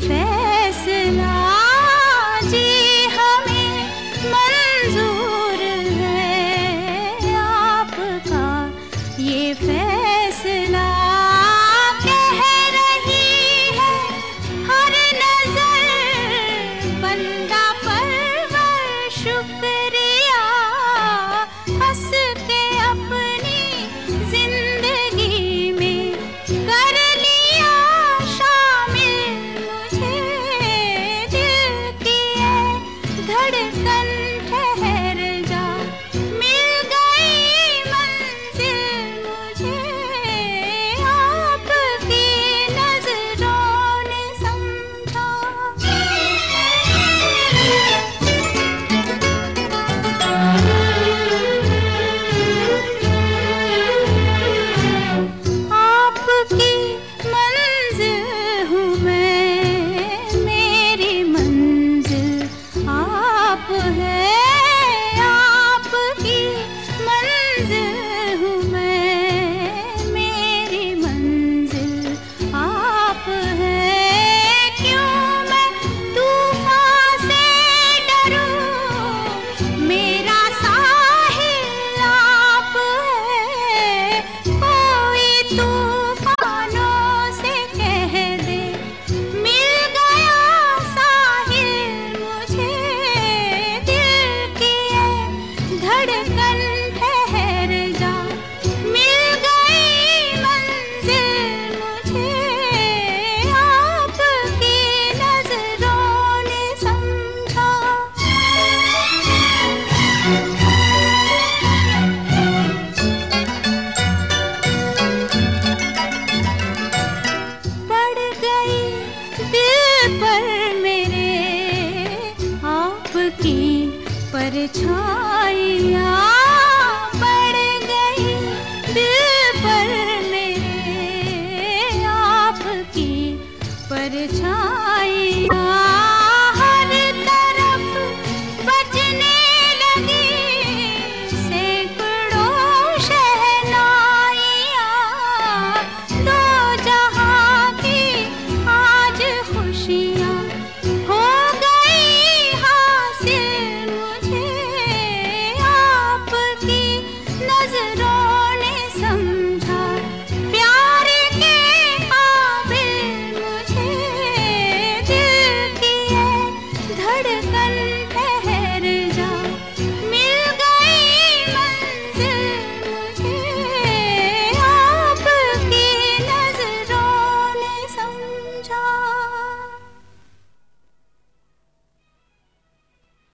फैसला जी हमें मंजूर है आपका। ये फैसला धड़कन ठहर जा। मिल गई मंजिल मुझे। आपकी नज़रों ने समझा। पड़ गई दिल पर मेरे। आपकी परछाई दिया